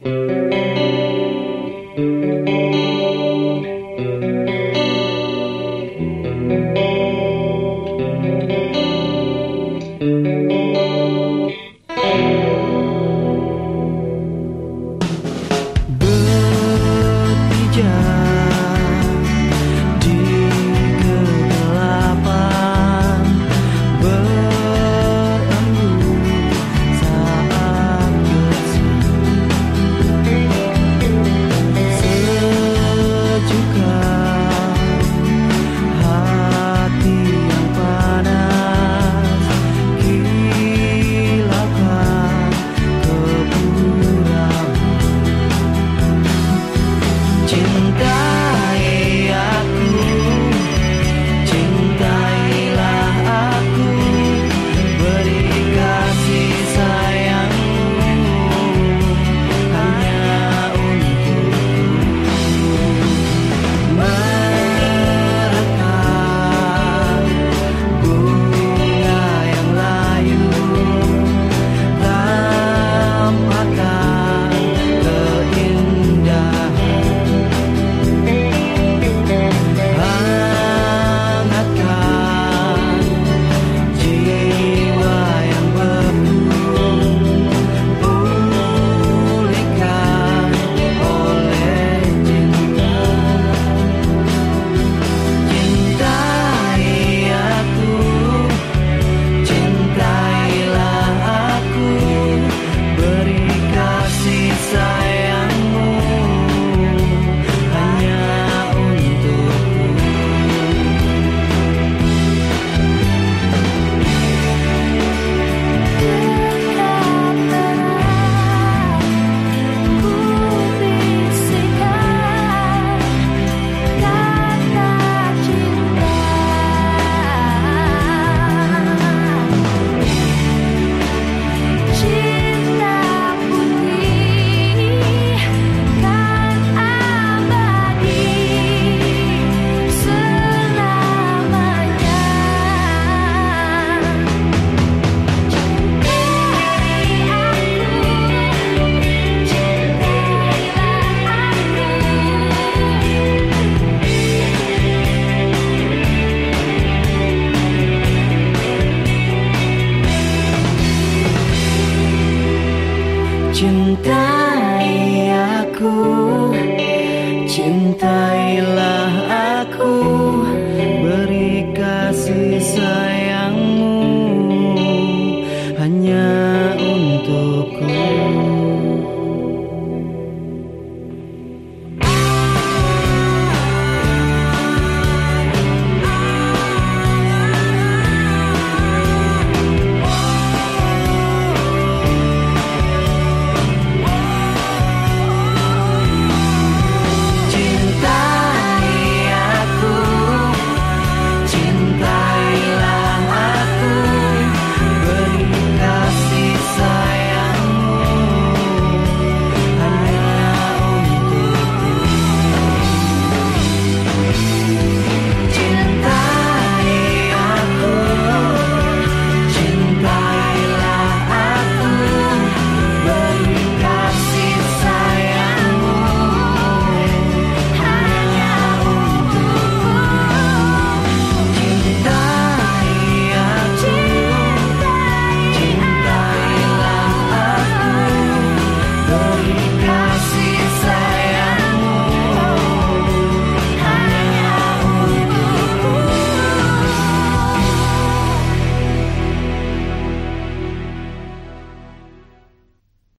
Música 真的